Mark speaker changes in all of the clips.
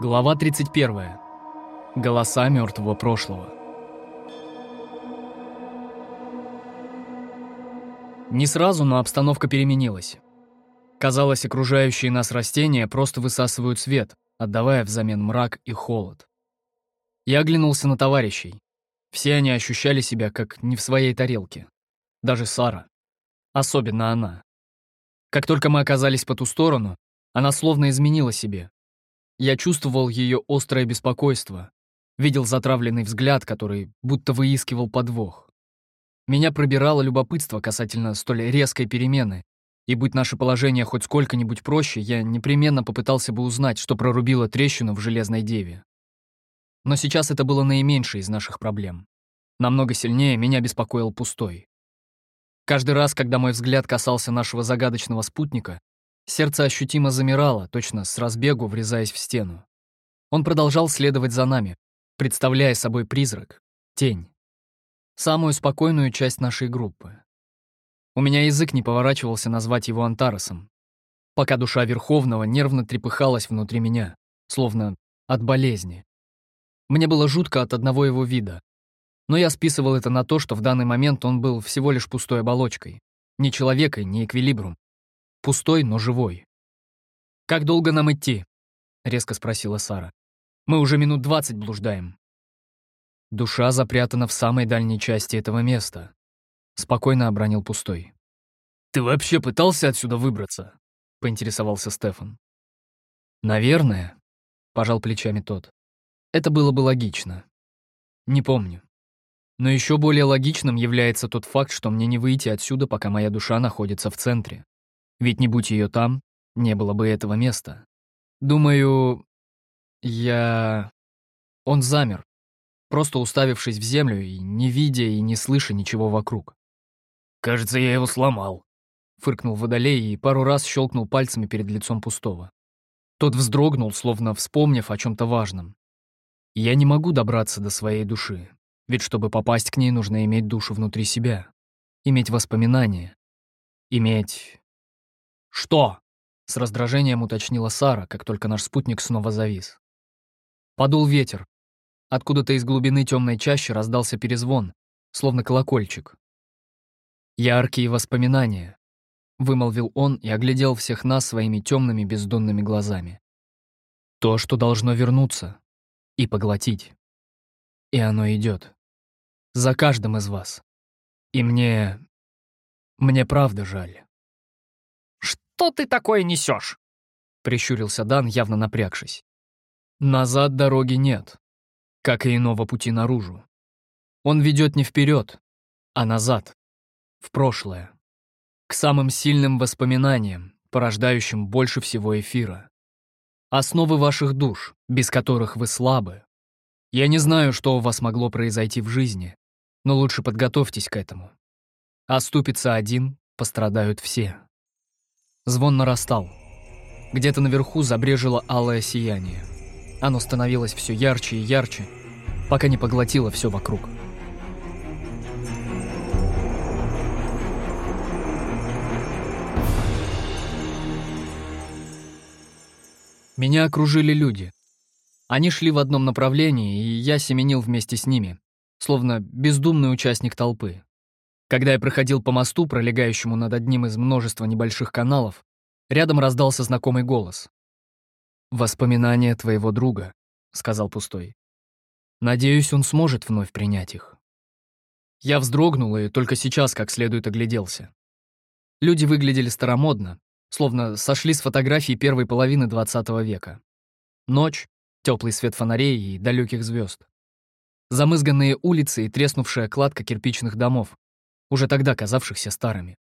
Speaker 1: Глава 31. Голоса мертвого прошлого. Не сразу, но обстановка переменилась. Казалось, окружающие нас растения просто высасывают свет, отдавая взамен мрак и холод. Я оглянулся на товарищей. Все они ощущали себя как не в своей тарелке. Даже Сара. Особенно она. Как только мы оказались по ту сторону, она словно изменила себе, я чувствовал ее острое беспокойство, видел затравленный взгляд, который будто выискивал подвох. Меня пробирало любопытство касательно столь резкой перемены, и будь наше положение хоть сколько-нибудь проще, я непременно попытался бы узнать, что прорубило трещину в Железной Деве. Но сейчас это было наименьшее из наших проблем. Намного сильнее меня беспокоил пустой. Каждый раз, когда мой взгляд касался нашего загадочного спутника, Сердце ощутимо замирало, точно с разбегу врезаясь в стену. Он продолжал следовать за нами, представляя собой призрак, тень. Самую спокойную часть нашей группы. У меня язык не поворачивался назвать его Антаросом, пока душа Верховного нервно трепыхалась внутри меня, словно от болезни. Мне было жутко от одного его вида, но я списывал это на то, что в данный момент он был всего лишь пустой оболочкой, ни человекой, ни эквилибрум, Пустой, но живой. «Как долго нам идти?» — резко спросила Сара. «Мы уже минут двадцать блуждаем». Душа запрятана в самой дальней части этого места. Спокойно обронил пустой. «Ты вообще пытался отсюда выбраться?» — поинтересовался Стефан. «Наверное», — пожал плечами тот. «Это было бы логично. Не помню. Но еще более логичным является тот факт, что мне не выйти отсюда, пока моя душа находится в центре. Ведь не будь ее там, не было бы этого места. Думаю, я... Он замер, просто уставившись в землю и не видя и не слыша ничего вокруг. «Кажется, я его сломал», — фыркнул Водолей и пару раз щелкнул пальцами перед лицом пустого. Тот вздрогнул, словно вспомнив о чем-то важном. «Я не могу добраться до своей души, ведь чтобы попасть к ней, нужно иметь душу внутри себя, иметь воспоминания, иметь «Что?» — с раздражением уточнила Сара, как только наш спутник снова завис. Подул ветер. Откуда-то из глубины темной чащи раздался перезвон, словно колокольчик. «Яркие воспоминания», — вымолвил он и оглядел всех нас своими темными бездонными глазами. «То, что должно вернуться и поглотить. И оно идет. За каждым из вас. И мне... мне правда жаль».
Speaker 2: Что ты такое несешь?
Speaker 1: Прищурился Дан, явно напрягшись. Назад дороги нет, как и иного пути наружу. Он ведет не вперед, а назад, в прошлое, к самым сильным воспоминаниям, порождающим больше всего эфира. Основы ваших душ, без которых вы слабы. Я не знаю, что у вас могло произойти в жизни, но лучше подготовьтесь к этому. Оступится один, пострадают все. Звон нарастал. Где-то наверху забрежило алое сияние. Оно становилось все ярче и ярче, пока не поглотило все вокруг. Меня окружили люди. Они шли в одном направлении, и я семенил вместе с ними, словно бездумный участник толпы. Когда я проходил по мосту, пролегающему над одним из множества небольших каналов, рядом раздался знакомый голос. «Воспоминания твоего друга», — сказал пустой. «Надеюсь, он сможет вновь принять их». Я вздрогнул и только сейчас как следует огляделся. Люди выглядели старомодно, словно сошли с фотографий первой половины 20 века. Ночь, теплый свет фонарей и далеких звезд. Замызганные улицы и треснувшая кладка кирпичных домов, уже тогда казавшихся старыми.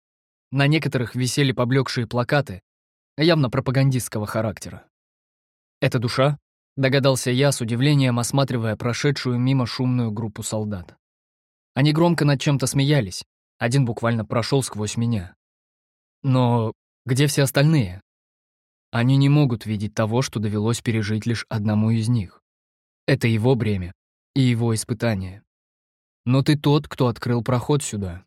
Speaker 1: На некоторых висели поблекшие плакаты, явно пропагандистского характера. «Это душа?» — догадался я с удивлением, осматривая прошедшую мимо шумную группу солдат. Они громко над чем-то смеялись, один буквально прошел сквозь меня. Но где все остальные? Они не могут видеть того, что довелось пережить лишь одному из них. Это его бремя и его испытание. Но ты тот, кто открыл проход сюда.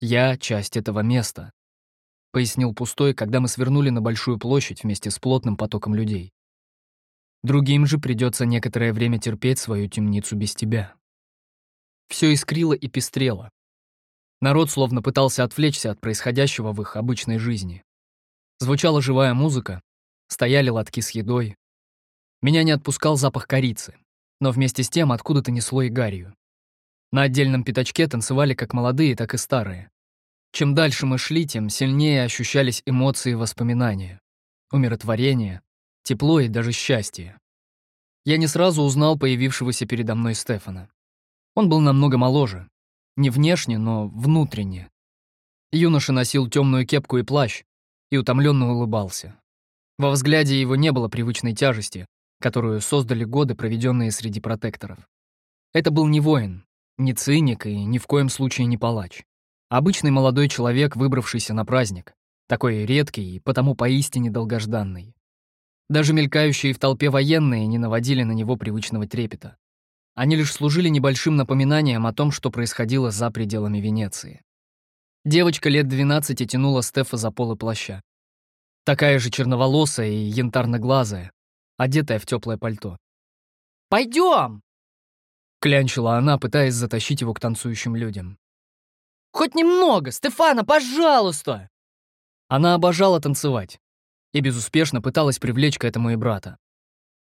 Speaker 1: Я — часть этого места», — пояснил пустой, когда мы свернули на большую площадь вместе с плотным потоком людей. Другим же придется некоторое время терпеть свою темницу без тебя. Все искрило и пестрело. Народ словно пытался отвлечься от происходящего в их обычной жизни. Звучала живая музыка, стояли лотки с едой. Меня не отпускал запах корицы, но вместе с тем откуда-то несло и гарью. На отдельном пятачке танцевали как молодые, так и старые. Чем дальше мы шли, тем сильнее ощущались эмоции и воспоминания. Умиротворение, тепло и даже счастье. Я не сразу узнал появившегося передо мной Стефана. Он был намного моложе. Не внешне, но внутренне. Юноша носил темную кепку и плащ, и утомленно улыбался. Во взгляде его не было привычной тяжести, которую создали годы, проведенные среди протекторов. Это был не воин, не циник и ни в коем случае не палач. Обычный молодой человек, выбравшийся на праздник, такой редкий и потому поистине долгожданный. Даже мелькающие в толпе военные не наводили на него привычного трепета. Они лишь служили небольшим напоминанием о том, что происходило за пределами Венеции. Девочка лет 12 тянула Стефа за полы плаща. Такая же черноволосая и янтарноглазая, одетая в теплое пальто.
Speaker 2: «Пойдем!»
Speaker 1: — клянчила она, пытаясь затащить его к танцующим людям.
Speaker 2: «Хоть немного! Стефана, пожалуйста!»
Speaker 1: Она обожала танцевать и безуспешно пыталась привлечь к этому и брата.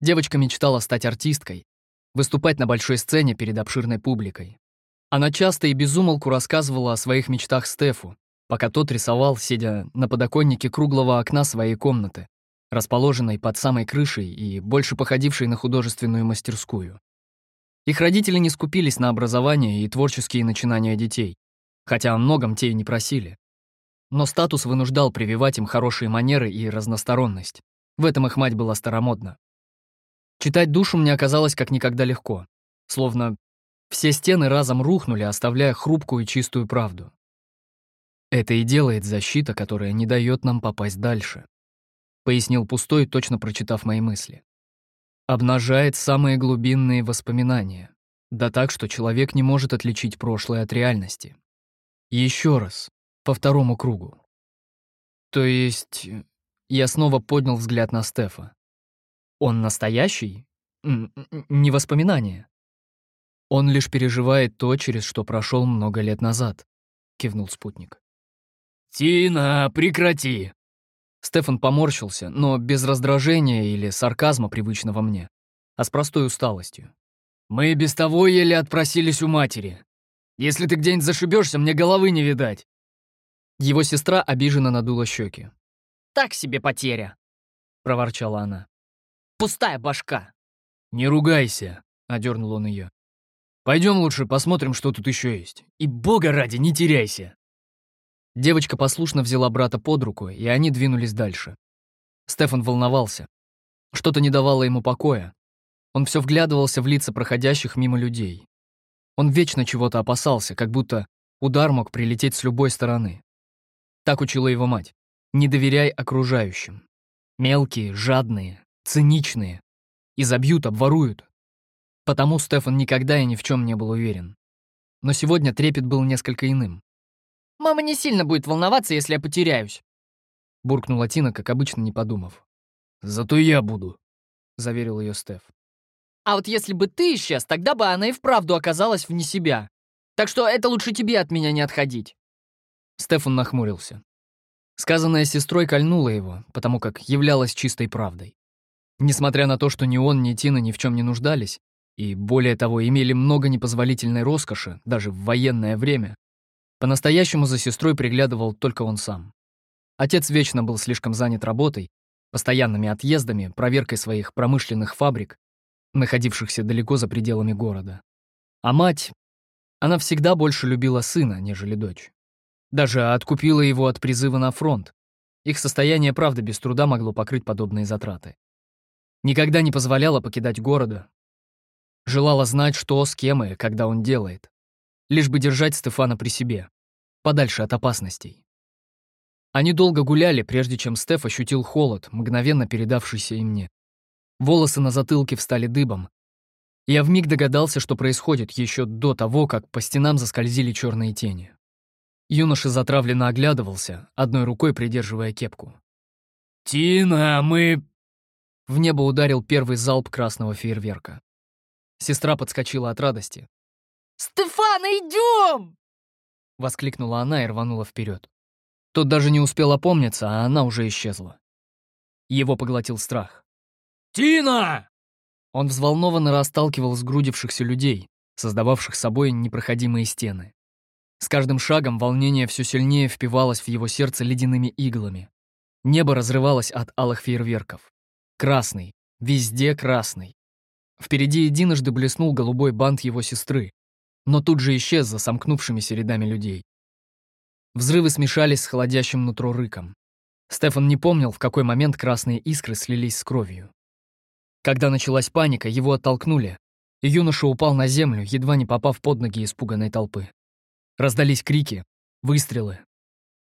Speaker 1: Девочка мечтала стать артисткой, выступать на большой сцене перед обширной публикой. Она часто и безумолку рассказывала о своих мечтах Стефу, пока тот рисовал, сидя на подоконнике круглого окна своей комнаты, расположенной под самой крышей и больше походившей на художественную мастерскую. Их родители не скупились на образование и творческие начинания детей, хотя о многом те и не просили. Но статус вынуждал прививать им хорошие манеры и разносторонность. В этом их мать была старомодна. Читать душу мне оказалось как никогда легко, словно все стены разом рухнули, оставляя хрупкую и чистую правду. Это и делает защита, которая не дает нам попасть дальше, пояснил пустой, точно прочитав мои мысли. Обнажает самые глубинные воспоминания, да так, что человек не может отличить прошлое от реальности. Еще раз, по второму кругу. То есть, я снова поднял взгляд на Стефа. Он настоящий? Не воспоминание. «Он лишь переживает то, через что прошел много лет назад», — кивнул спутник.
Speaker 2: «Тина, прекрати!»
Speaker 1: Стефан поморщился, но без раздражения или сарказма, привычного мне, а с простой усталостью.
Speaker 2: «Мы без того еле отпросились у матери. Если ты где-нибудь зашибешься, мне головы не видать».
Speaker 1: Его сестра обиженно надула щеки.
Speaker 2: «Так себе потеря», —
Speaker 1: проворчала она.
Speaker 2: «Пустая башка».
Speaker 1: «Не ругайся», — одернул он ее. Пойдем лучше посмотрим, что тут еще есть. И бога ради, не теряйся!» Девочка послушно взяла брата под руку, и они двинулись дальше. Стефан волновался. Что-то не давало ему покоя. Он все вглядывался в лица проходящих мимо людей. Он вечно чего-то опасался, как будто удар мог прилететь с любой стороны. Так учила его мать. Не доверяй окружающим. Мелкие, жадные, циничные. И забьют, обворуют. Потому Стефан никогда и ни в чем не был уверен. Но сегодня трепет был несколько иным.
Speaker 2: «Мама не сильно будет волноваться, если я потеряюсь», —
Speaker 1: буркнула Тина, как обычно, не подумав. «Зато я буду», — заверил ее Стеф.
Speaker 2: «А вот если бы ты исчез, тогда бы она и вправду оказалась вне себя. Так что это лучше тебе от меня не отходить».
Speaker 1: Стефан нахмурился. Сказанное сестрой кольнуло его, потому как являлось чистой правдой. Несмотря на то, что ни он, ни Тина ни в чем не нуждались, и, более того, имели много непозволительной роскоши, даже в военное время, по-настоящему за сестрой приглядывал только он сам. Отец вечно был слишком занят работой, постоянными отъездами, проверкой своих промышленных фабрик, находившихся далеко за пределами города. А мать, она всегда больше любила сына, нежели дочь. Даже откупила его от призыва на фронт. Их состояние, правда, без труда могло покрыть подобные затраты. Никогда не позволяла покидать города, Желала знать, что, с кем и когда он делает. Лишь бы держать Стефана при себе, подальше от опасностей. Они долго гуляли, прежде чем Стеф ощутил холод, мгновенно передавшийся и мне. Волосы на затылке встали дыбом. Я вмиг догадался, что происходит еще до того, как по стенам заскользили черные тени. Юноша затравленно оглядывался, одной рукой придерживая кепку.
Speaker 2: «Тина, мы...»
Speaker 1: в небо ударил первый залп красного фейерверка. Сестра подскочила от радости.
Speaker 2: «Стефан, идем!»
Speaker 1: — воскликнула она и рванула вперед. Тот даже не успел опомниться, а она уже исчезла. Его поглотил страх.
Speaker 3: «Тина!»
Speaker 1: Он взволнованно расталкивал сгрудившихся людей, создававших собой непроходимые стены. С каждым шагом волнение все сильнее впивалось в его сердце ледяными иглами. Небо разрывалось от алых фейерверков. Красный, везде красный. Впереди единожды блеснул голубой бант его сестры, но тут же исчез за сомкнувшимися рядами людей. Взрывы смешались с холодящим нутро рыком. Стефан не помнил, в какой момент красные искры слились с кровью. Когда началась паника, его оттолкнули, и юноша упал на землю, едва не попав под ноги испуганной толпы. Раздались крики, выстрелы.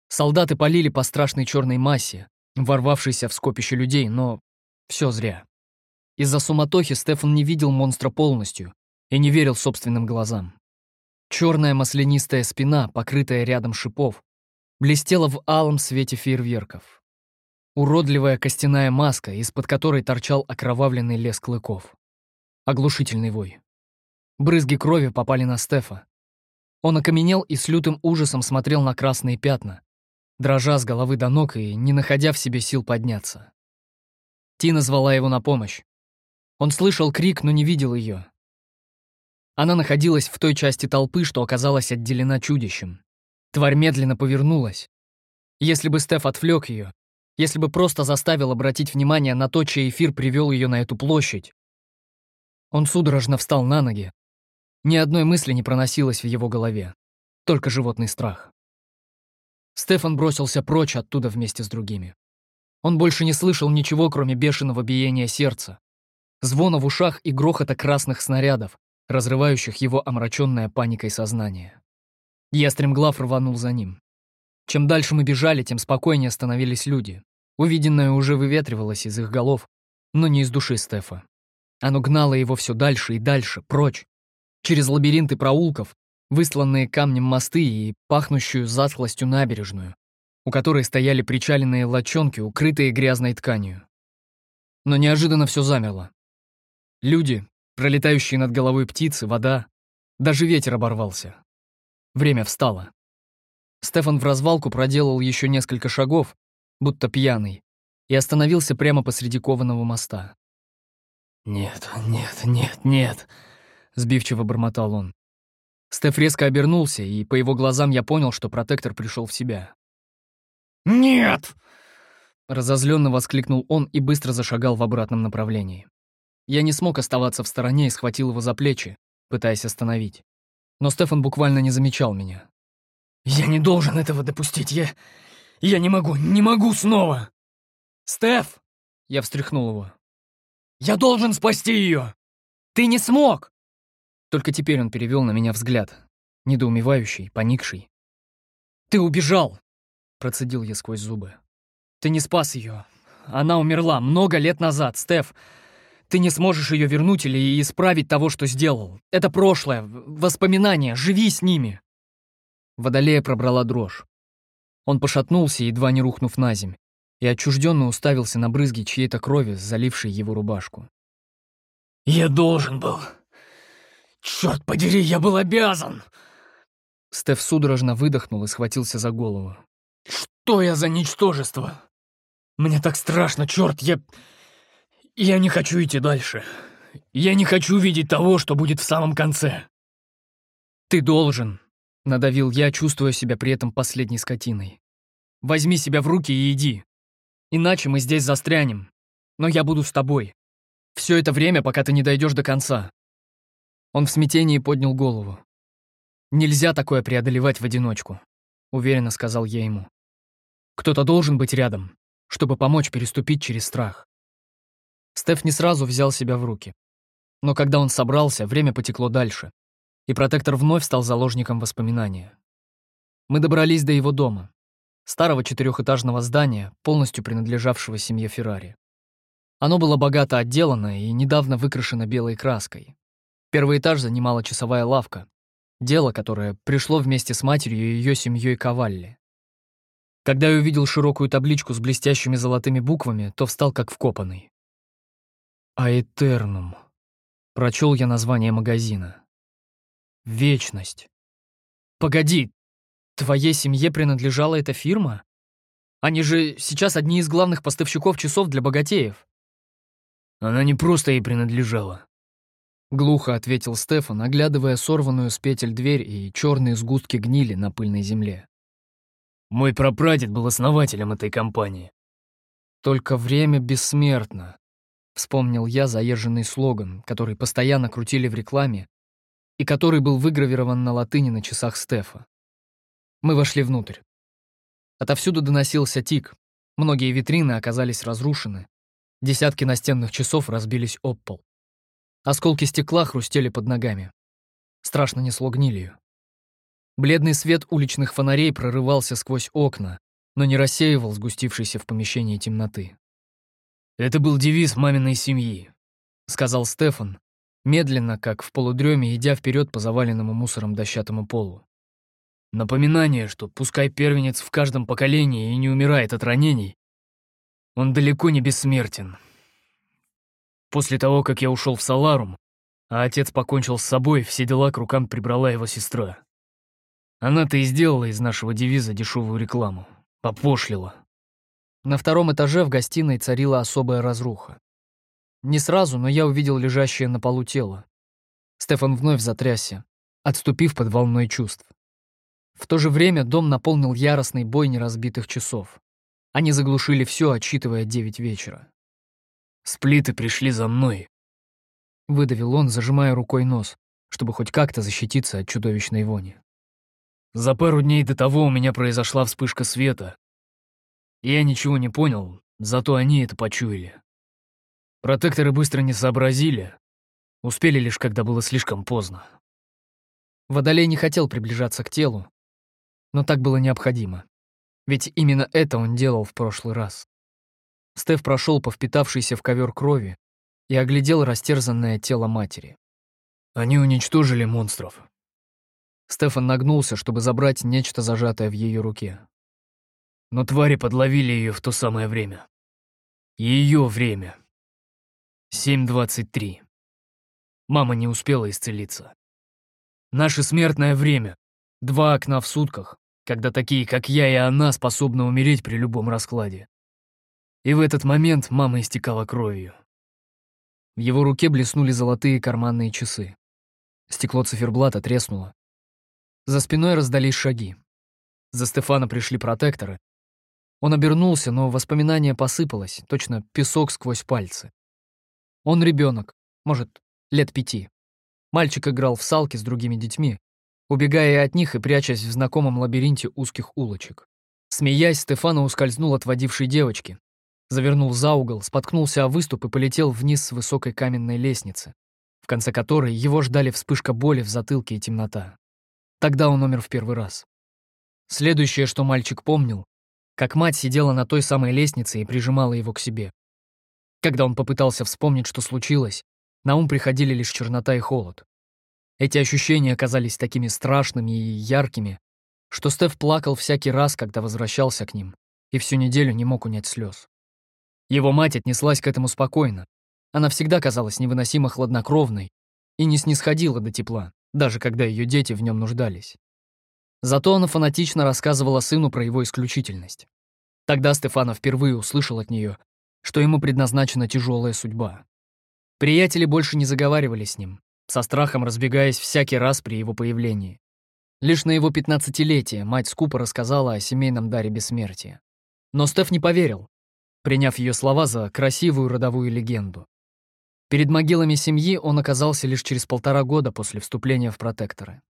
Speaker 1: Солдаты полили по страшной черной массе, ворвавшейся в скопище людей, но все зря. Из-за суматохи Стефан не видел монстра полностью и не верил собственным глазам. Черная маслянистая спина, покрытая рядом шипов, блестела в алом свете фейерверков. Уродливая костяная маска, из-под которой торчал окровавленный лес клыков. Оглушительный вой. Брызги крови попали на Стефа. Он окаменел и с лютым ужасом смотрел на красные пятна, дрожа с головы до ног и не находя в себе сил подняться. Тина звала его на помощь. Он слышал крик, но не видел ее. Она находилась в той части толпы, что оказалась отделена чудищем. Тварь медленно повернулась. Если бы Стеф отвлек ее, если бы просто заставил обратить внимание на то, чей эфир привел ее на эту площадь. Он судорожно встал на ноги. Ни одной мысли не проносилось в его голове, только животный страх. Стефан бросился прочь оттуда вместе с другими. Он больше не слышал ничего, кроме бешеного биения сердца, звона в ушах и грохота красных снарядов, разрывающих его омраченное паникой сознание. Я стремглав рванул за ним. Чем дальше мы бежали, тем спокойнее становились люди. Увиденное уже выветривалось из их голов, но не из души Стефа. Оно гнало его все дальше и дальше, прочь, через лабиринты проулков, высланные камнем мосты и пахнущую затхлостью набережную, у которой стояли причаленные лодчонки, укрытые грязной тканью. Но неожиданно все замерло. Люди, Пролетающие над головой птицы, вода. Даже ветер оборвался. Время встало. Стефан в развалку проделал еще несколько шагов, будто пьяный, и остановился прямо посреди кованого моста. «Нет, нет, нет, нет», — сбивчиво бормотал он. Стеф резко обернулся, и по его глазам я понял, что протектор пришел в себя.
Speaker 3: «Нет!»
Speaker 1: Разозленно воскликнул он и быстро зашагал в обратном направлении. Я не смог оставаться в стороне и схватил его за плечи, пытаясь остановить. Но Стефан буквально не замечал меня.
Speaker 3: «Я не должен этого допустить, я... Я не могу, не могу снова!» «Стеф!» — я встряхнул его. «Я должен спасти ее! Ты не смог!»
Speaker 1: Только теперь он перевел на меня взгляд, недоумевающий, поникший.
Speaker 3: «Ты убежал!»
Speaker 1: — процедил я сквозь зубы.
Speaker 3: «Ты не спас ее. Она умерла много лет назад, Стеф. Ты не сможешь ее вернуть или исправить того, что сделал. Это прошлое, воспоминания, живи с ними.
Speaker 1: Водолея пробрала дрожь. Он пошатнулся, едва не рухнув на земь, и отчужденно уставился на брызги чьей-то крови, залившей его рубашку.
Speaker 3: «Я должен был. Черт подери, я был обязан!»
Speaker 1: Стеф судорожно выдохнул и схватился за голову.
Speaker 3: «Что я за ничтожество? Мне так страшно, черт, я... Я не хочу идти дальше. Я не хочу видеть того, что будет в самом конце.
Speaker 1: Ты должен, надавил я, чувствуя себя при этом последней скотиной. Возьми себя в руки и иди. Иначе мы здесь застрянем. Но я буду с тобой. Все это время, пока ты не дойдешь до конца. Он в смятении поднял голову. Нельзя такое преодолевать в одиночку, уверенно сказал я ему. Кто-то должен быть рядом, чтобы помочь переступить через страх. Стеф не сразу взял себя в руки. Но когда он собрался, время потекло дальше, и протектор вновь стал заложником воспоминания. Мы добрались до его дома, старого четырехэтажного здания, полностью принадлежавшего семье Феррари. Оно было богато отделано и недавно выкрашено белой краской. Первый этаж занимала часовая лавка, дело, которое пришло вместе с матерью и ее семьей Кавалли. Когда я увидел широкую табличку с блестящими золотыми буквами, то встал как вкопанный. Аэтернум. Прочел я название магазина. Вечность.
Speaker 3: Погоди, твоей семье принадлежала эта фирма? Они же сейчас одни из главных поставщиков часов для богатеев.
Speaker 1: Она не просто ей принадлежала. Глухо ответил Стефан, оглядывая сорванную с петель дверь и черные сгустки гнили на пыльной земле. Мой прапрадед был основателем этой компании. Только время бессмертно. Вспомнил я заезженный слоган, который постоянно крутили в рекламе и который был выгравирован на латыни на часах Стефа. Мы вошли внутрь. Отовсюду доносился тик. Многие витрины оказались разрушены. Десятки настенных часов разбились об пол. Осколки стекла хрустели под ногами. Страшно несло гнилью. Бледный свет уличных фонарей прорывался сквозь окна, но не рассеивал сгустившейся в помещении темноты. «Это был девиз маминой семьи», — сказал Стефан, медленно, как в полудреме, идя вперед по заваленному мусором дощатому полу. Напоминание, что пускай первенец в каждом поколении и не умирает от ранений, он далеко не бессмертен. После того, как я ушел в Саларум, а отец покончил с собой, все дела к рукам прибрала его сестра. Она-то и сделала из нашего девиза дешевую рекламу. Попошлила.
Speaker 3: На втором этаже в гостиной царила особая разруха. Не сразу, но я увидел лежащее на полу тело. Стефан вновь затрясся, отступив под волной чувств. В то же время дом наполнил яростный бой неразбитых часов. Они заглушили все, отчитывая девять вечера.
Speaker 1: «Сплиты пришли за мной», — выдавил он, зажимая рукой нос, чтобы хоть как-то защититься от чудовищной вони. «За пару дней до того у меня произошла вспышка света, я ничего не понял, зато они это почуяли. Протекторы быстро не сообразили. Успели лишь, когда было слишком поздно.
Speaker 3: Водолей не хотел приближаться к телу, но так было необходимо. Ведь именно это он делал в прошлый раз. Стеф прошел по впитавшейся в ковер крови и оглядел растерзанное тело матери.
Speaker 1: Они уничтожили монстров.
Speaker 3: Стефан нагнулся, чтобы забрать нечто зажатое в ее руке
Speaker 1: но твари подловили ее в то самое время. Ее время. 7.23. Мама не успела исцелиться. Наше смертное время. Два окна в сутках, когда такие, как я и она, способны умереть при любом раскладе. И в этот момент мама истекала кровью.
Speaker 3: В его руке блеснули золотые карманные часы. Стекло циферблата треснуло. За спиной раздались шаги. За Стефана пришли протекторы, он обернулся, но воспоминание посыпалось, точно песок сквозь пальцы. Он ребенок, может, лет пяти. Мальчик играл в салки с другими детьми, убегая от них и прячась в знакомом лабиринте узких улочек. Смеясь, Стефано ускользнул от водившей девочки, завернул за угол, споткнулся о выступ и полетел вниз с высокой каменной лестницы, в конце которой его ждали вспышка боли в затылке и темнота. Тогда он умер в первый раз. Следующее, что мальчик помнил, как мать сидела на той самой лестнице и прижимала его к себе. Когда он попытался вспомнить, что случилось, на ум приходили лишь чернота и холод. Эти ощущения оказались такими страшными и яркими, что Стеф плакал всякий раз, когда возвращался к ним, и всю неделю не мог унять слез. Его мать отнеслась к этому спокойно. Она всегда казалась невыносимо хладнокровной и не снисходила до тепла, даже когда ее дети в нем нуждались. Зато она фанатично рассказывала сыну про его исключительность. Тогда Стефана впервые услышал от нее, что ему предназначена тяжелая судьба. Приятели больше не заговаривали с ним, со страхом разбегаясь всякий раз при его появлении. Лишь на его пятнадцатилетие мать скупо рассказала о семейном даре бессмертия. Но Стеф не поверил, приняв ее слова за красивую родовую легенду. Перед могилами семьи он оказался лишь через полтора года после вступления в протекторы.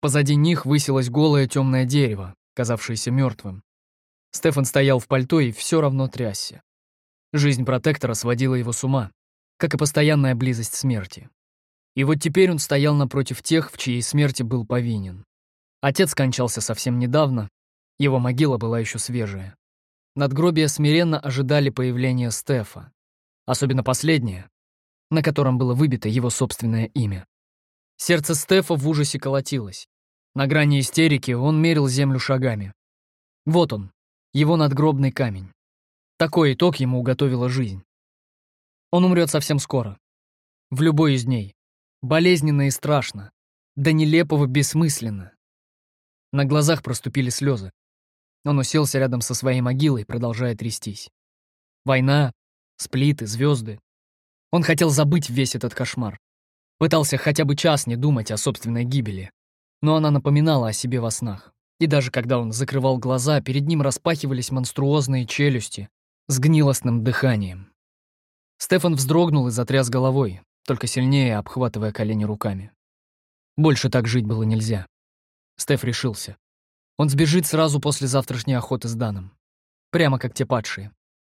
Speaker 3: Позади них высилось голое темное дерево, казавшееся мертвым. Стефан стоял в пальто и все равно трясся. Жизнь протектора сводила его с ума, как и постоянная близость смерти. И вот теперь он стоял напротив тех, в чьей смерти был повинен. Отец скончался совсем недавно, его могила была еще свежая. Надгробия смиренно ожидали появления Стефа, особенно последнее, на котором было выбито его собственное имя. Сердце Стефа в ужасе колотилось. На грани истерики он мерил землю шагами. Вот он, его надгробный камень. Такой итог ему уготовила жизнь.
Speaker 1: Он умрет совсем скоро. В любой из дней. Болезненно и страшно. До нелепого бессмысленно. На глазах проступили слезы. Он уселся рядом со своей могилой, продолжая трястись. Война, сплиты, звезды. Он хотел забыть весь этот кошмар. Пытался хотя бы час не думать о собственной гибели. Но она напоминала о себе во снах. И даже когда он закрывал глаза, перед ним распахивались монструозные челюсти с гнилостным дыханием. Стефан вздрогнул и затряс головой, только сильнее обхватывая колени руками. Больше так жить было нельзя. Стеф решился. Он сбежит сразу после завтрашней охоты с Даном. Прямо как те падшие.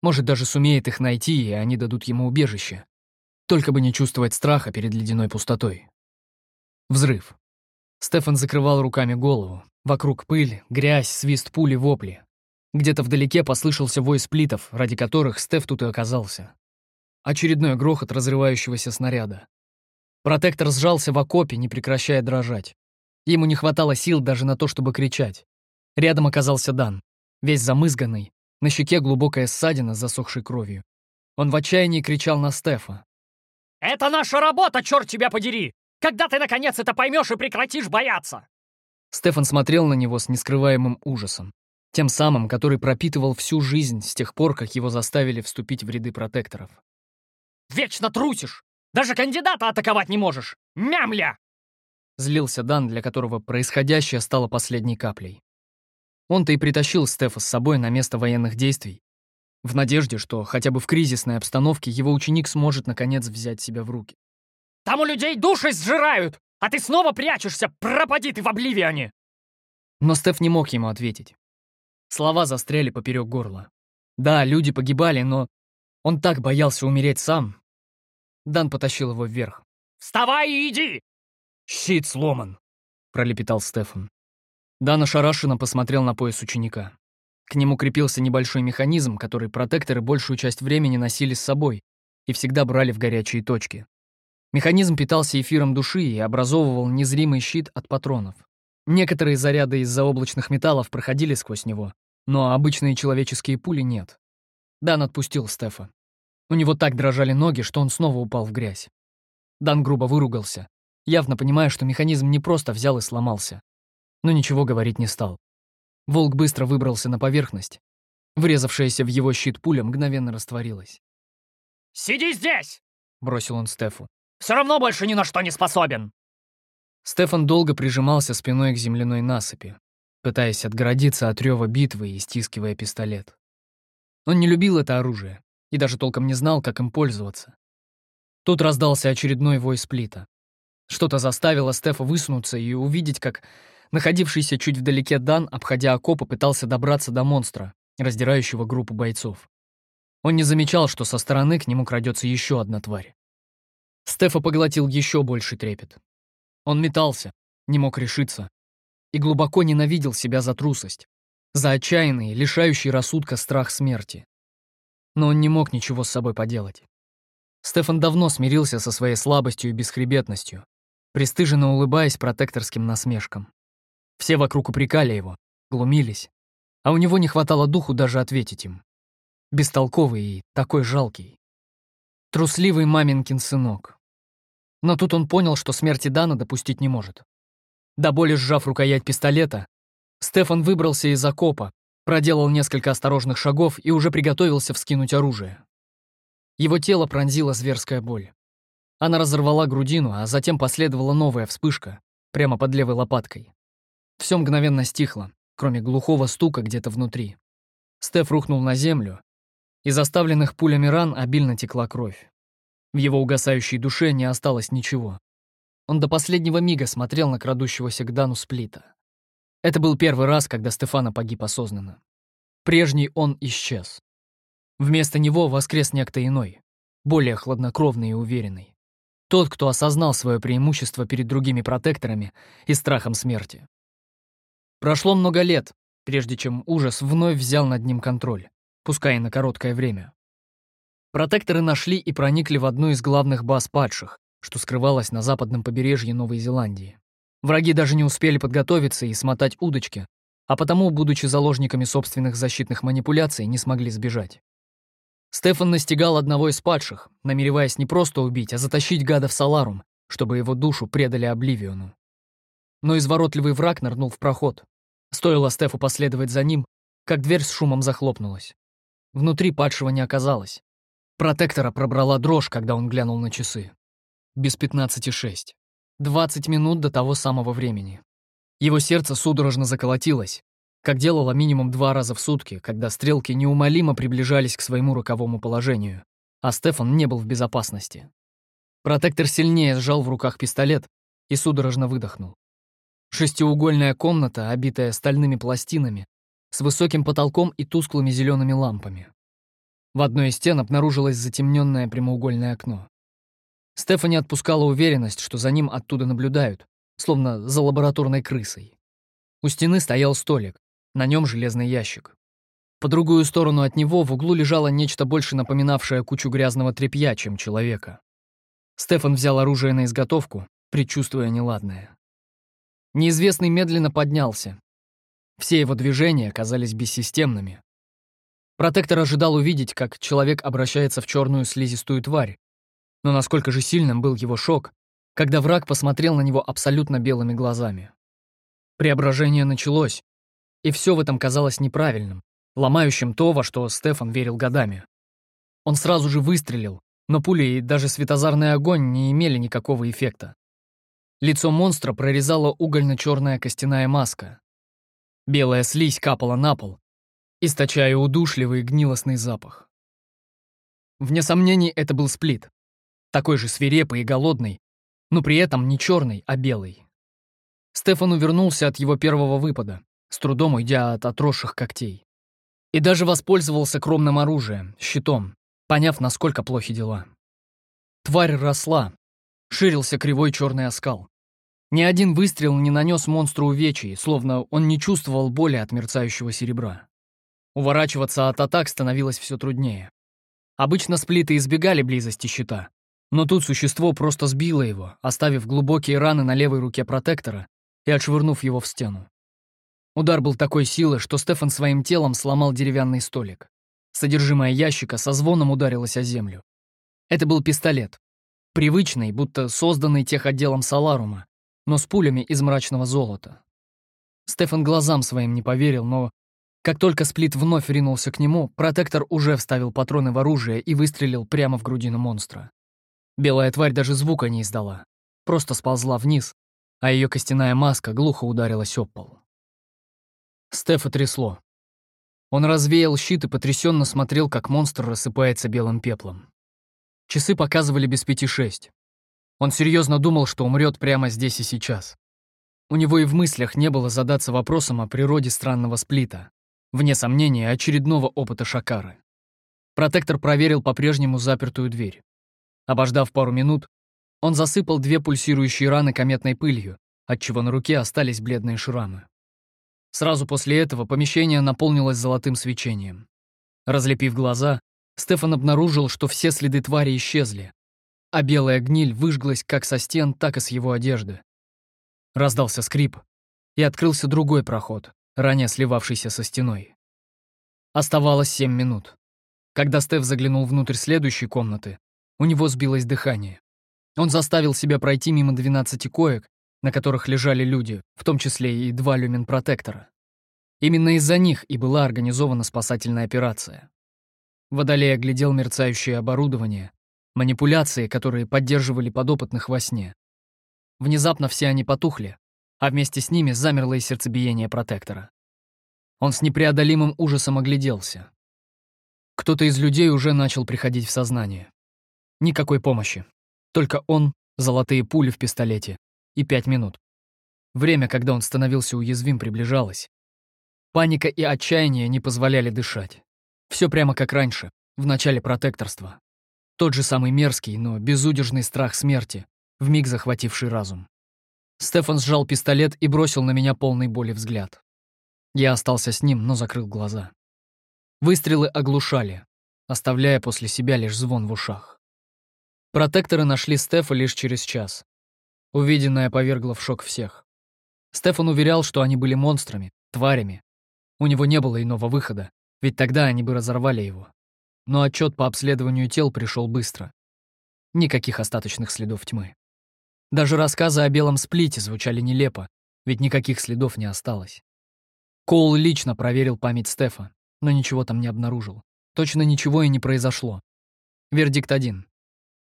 Speaker 1: Может, даже сумеет их найти, и они дадут ему убежище. Только бы не чувствовать страха перед ледяной пустотой. Взрыв. Стефан закрывал руками голову. Вокруг пыль, грязь, свист пули, вопли. Где-то вдалеке послышался вой сплитов, ради которых Стеф тут и оказался. Очередной грохот разрывающегося снаряда. Протектор сжался в окопе, не прекращая дрожать. Ему не хватало сил даже на то, чтобы кричать. Рядом оказался Дан, весь замызганный, на щеке глубокая ссадина с засохшей кровью. Он в отчаянии кричал на Стефа.
Speaker 3: «Это наша работа, черт тебя подери! Когда ты, наконец, это поймешь и прекратишь бояться?»
Speaker 1: Стефан смотрел на него с нескрываемым ужасом. Тем самым, который пропитывал всю жизнь с тех пор, как его заставили вступить в ряды протекторов.
Speaker 3: «Вечно трусишь! Даже кандидата атаковать не можешь! Мямля!»
Speaker 1: Злился Дан, для которого происходящее стало последней каплей. Он-то и притащил Стефа с собой на место военных действий, в надежде, что хотя бы в кризисной обстановке его ученик сможет наконец взять себя в руки.
Speaker 3: «Там у людей души сжирают, а ты снова прячешься, пропади ты в обливионе!»
Speaker 1: Но Стеф не мог ему ответить. Слова застряли поперек горла. Да, люди погибали, но он так боялся умереть сам. Дан потащил его вверх.
Speaker 3: «Вставай и иди!»
Speaker 1: «Щит сломан», — пролепетал Стефан. Дан ошарашенно посмотрел на пояс ученика. К нему крепился небольшой механизм, который протекторы большую часть времени носили с собой и всегда брали в горячие точки. Механизм питался эфиром души и образовывал незримый щит от патронов. Некоторые заряды из заоблачных металлов проходили сквозь него, но обычные человеческие пули нет. Дан отпустил Стефа. У него так дрожали ноги, что он снова упал в грязь. Дан грубо выругался, явно понимая, что механизм не просто взял и сломался но ничего говорить не стал. Волк быстро выбрался на поверхность. Врезавшаяся в его щит пуля мгновенно растворилась.
Speaker 3: «Сиди здесь!» — бросил он Стефу. «Все равно больше ни на что не способен!»
Speaker 1: Стефан долго прижимался спиной к земляной насыпи, пытаясь отгородиться от рева битвы и стискивая пистолет. Он не любил это оружие и даже толком не знал, как им пользоваться. Тут раздался очередной вой сплита. Что-то заставило Стефа высунуться и увидеть, как Находившийся чуть вдалеке Дан, обходя окопы, пытался добраться до монстра, раздирающего группу бойцов. Он не замечал, что со стороны к нему крадется еще одна тварь. Стефа поглотил еще больше трепет. Он метался, не мог решиться, и глубоко ненавидел себя за трусость, за отчаянный, лишающий рассудка страх смерти. Но он не мог ничего с собой поделать. Стефан давно смирился со своей слабостью и бесхребетностью, пристыженно улыбаясь протекторским насмешкам. Все вокруг упрекали его, глумились, а у него не хватало духу даже ответить им. Бестолковый и такой жалкий. Трусливый маминкин сынок. Но тут он понял, что смерти Дана допустить не может. До боли сжав рукоять пистолета, Стефан выбрался из окопа, проделал несколько осторожных шагов и уже приготовился вскинуть оружие. Его тело пронзила зверская боль. Она разорвала грудину, а затем последовала новая вспышка, прямо под левой лопаткой. Все мгновенно стихло, кроме глухого стука где-то внутри. Стеф рухнул на землю. Из оставленных пулями ран обильно текла кровь. В его угасающей душе не осталось ничего. Он до последнего мига смотрел на крадущегося к Дану Сплита. Это был первый раз, когда Стефана погиб осознанно. Прежний он исчез. Вместо него воскрес некто иной, более хладнокровный и уверенный. Тот, кто осознал свое преимущество перед другими протекторами и страхом смерти. Прошло много лет, прежде чем ужас вновь взял над ним контроль, пускай и на короткое время. Протекторы нашли и проникли в одну из главных баз падших, что скрывалась на западном побережье Новой Зеландии. Враги даже не успели подготовиться и смотать удочки, а потому, будучи заложниками собственных защитных манипуляций, не смогли сбежать. Стефан настигал одного из падших, намереваясь не просто убить, а затащить гада в Саларум, чтобы его душу предали Обливиону. Но изворотливый враг нырнул в проход. Стоило Стефу последовать за ним, как дверь с шумом захлопнулась. Внутри падшего не оказалось. Протектора пробрала дрожь, когда он глянул на часы. Без пятнадцати шесть. Двадцать минут до того самого времени. Его сердце судорожно заколотилось, как делало минимум два раза в сутки, когда стрелки неумолимо приближались к своему роковому положению, а Стефан не был в безопасности. Протектор сильнее сжал в руках пистолет и судорожно выдохнул. Шестиугольная комната, обитая стальными пластинами, с высоким потолком и тусклыми зелеными лампами. В одной из стен обнаружилось затемненное прямоугольное окно. Стефани отпускала уверенность, что за ним оттуда наблюдают, словно за лабораторной крысой. У стены стоял столик, на нем железный ящик. По другую сторону от него в углу лежало нечто больше напоминавшее кучу грязного тряпья, чем человека. Стефан взял оружие на изготовку, предчувствуя неладное. Неизвестный медленно поднялся, все его движения казались бессистемными. Протектор ожидал увидеть, как человек обращается в черную слизистую тварь. Но насколько же сильным был его шок, когда враг посмотрел на него абсолютно белыми глазами. Преображение началось, и все в этом казалось неправильным, ломающим то, во что Стефан верил годами. Он сразу же выстрелил, но пули и даже светозарный огонь не имели никакого эффекта. Лицо монстра прорезала угольно-черная костяная маска, Белая слизь капала на пол, источая удушливый гнилостный запах. Вне сомнений, это был сплит. Такой же свирепый и голодный, но при этом не черный, а белый. Стефан увернулся от его первого выпада, с трудом уйдя от отросших когтей. И даже воспользовался кромным оружием, щитом, поняв, насколько плохи дела. Тварь росла, ширился кривой черный оскал. Ни один выстрел не нанес монстру увечий, словно он не чувствовал боли от мерцающего серебра. Уворачиваться от атак становилось все труднее. Обычно сплиты избегали близости щита, но тут существо просто сбило его, оставив глубокие раны на левой руке протектора и отшвырнув его в стену. Удар был такой силы, что Стефан своим телом сломал деревянный столик. Содержимое ящика со звоном ударилось о землю. Это был пистолет. Привычный, будто созданный техотделом Саларума, но с пулями из мрачного золота. Стефан глазам своим не поверил, но как только Сплит вновь ринулся к нему, протектор уже вставил патроны в оружие и выстрелил прямо в грудину монстра. Белая тварь даже звука не издала, просто сползла вниз, а ее костяная маска глухо ударилась об пол. Стефа трясло. Он развеял щит и потрясенно смотрел, как монстр рассыпается белым пеплом. Часы показывали без пяти шесть. Он серьезно думал, что умрет прямо здесь и сейчас. У него и в мыслях не было задаться вопросом о природе странного сплита, вне сомнения, очередного опыта Шакары. Протектор проверил по-прежнему запертую дверь. Обождав пару минут, он засыпал две пульсирующие раны кометной пылью, отчего на руке остались бледные шрамы. Сразу после этого помещение наполнилось золотым свечением. Разлепив глаза, Стефан обнаружил, что все следы твари исчезли, а белая гниль выжглась как со стен, так и с его одежды. Раздался скрип, и открылся другой проход, ранее сливавшийся со стеной. Оставалось семь минут. Когда Стеф заглянул внутрь следующей комнаты, у него сбилось дыхание. Он заставил себя пройти мимо 12 коек, на которых лежали люди, в том числе и два люмен-протектора. Именно из-за них и была организована спасательная операция. Водолей оглядел мерцающее оборудование, Манипуляции, которые поддерживали подопытных во сне. Внезапно все они потухли, а вместе с ними замерло и сердцебиение протектора. Он с непреодолимым ужасом огляделся. Кто-то из людей уже начал приходить в сознание. Никакой помощи. Только он, золотые пули в пистолете и пять минут. Время, когда он становился уязвим, приближалось. Паника и отчаяние не позволяли дышать. Все прямо как раньше, в начале протекторства. Тот же самый мерзкий, но безудержный страх смерти, вмиг захвативший разум. Стефан сжал пистолет и бросил на меня полный боли взгляд. Я остался с ним, но закрыл глаза. Выстрелы оглушали, оставляя после себя лишь звон в ушах. Протекторы нашли Стефа лишь через час. Увиденное повергло в шок всех. Стефан уверял, что они были монстрами, тварями. У него не было иного выхода, ведь тогда они бы разорвали его. Но отчет по обследованию тел пришел быстро. Никаких остаточных следов тьмы. Даже рассказы о белом сплите звучали нелепо, ведь никаких следов не осталось. Коул лично проверил память Стефа, но ничего там не обнаружил. Точно ничего и не произошло. Вердикт один.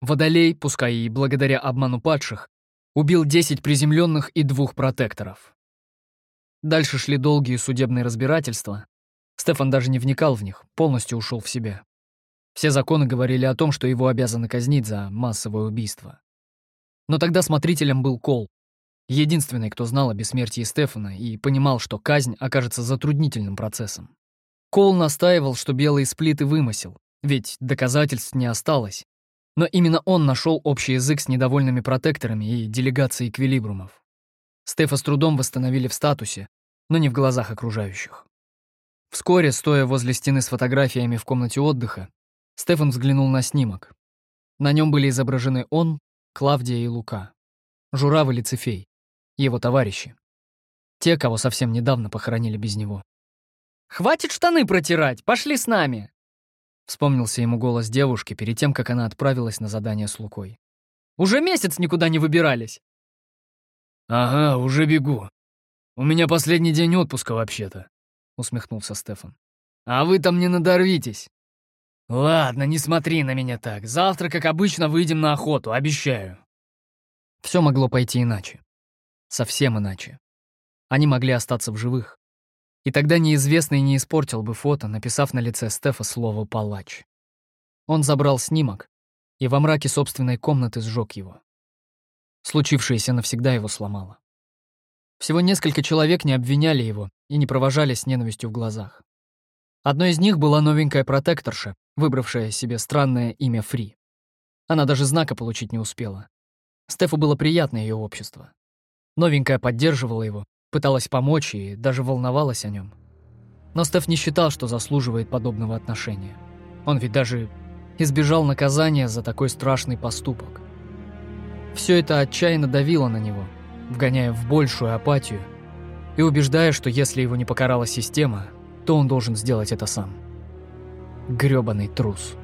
Speaker 1: Водолей, пускай и благодаря обману падших, убил 10 приземленных и двух протекторов. Дальше шли долгие судебные разбирательства. Стефан даже не вникал в них, полностью ушел в себя. Все законы говорили о том, что его обязаны казнить за массовое убийство. Но тогда смотрителем был Кол, единственный, кто знал о бессмертии Стефана и понимал, что казнь окажется затруднительным процессом. Кол настаивал, что белые сплиты вымысел, ведь доказательств не осталось. Но именно он нашел общий язык с недовольными протекторами и делегацией эквилибрумов. Стефа с трудом восстановили в статусе, но не в глазах окружающих. Вскоре, стоя возле стены с фотографиями в комнате отдыха, Стефан взглянул на снимок. На нем были изображены он, Клавдия и Лука, Журавль и Цефей, его товарищи. Те, кого совсем недавно похоронили без него.
Speaker 2: «Хватит штаны протирать, пошли с нами!»
Speaker 1: Вспомнился ему голос девушки перед тем, как она отправилась на задание с Лукой.
Speaker 2: «Уже месяц никуда не выбирались!»
Speaker 3: «Ага, уже бегу. У меня последний день отпуска вообще-то», — усмехнулся Стефан. «А вы там не надорвитесь». «Ладно, не смотри на меня так. Завтра, как обычно, выйдем на охоту, обещаю».
Speaker 1: Все могло пойти иначе. Совсем иначе. Они могли остаться в живых. И тогда неизвестный не испортил бы фото, написав на лице Стефа слово «палач». Он забрал снимок и во мраке собственной комнаты сжег его. Случившееся навсегда его сломало. Всего несколько человек не обвиняли его и не провожали с ненавистью в глазах. Одной из них была новенькая протекторша, выбравшая себе странное имя Фри. Она даже знака получить не успела. Стефу было приятно ее общество. Новенькая поддерживала его, пыталась помочь и даже волновалась о нем. Но Стеф не считал, что заслуживает подобного отношения. Он ведь даже избежал наказания за такой страшный поступок. Все это отчаянно давило на него, вгоняя в большую апатию и убеждая, что если его не покарала система, то он должен сделать это сам. Грёбаный трус.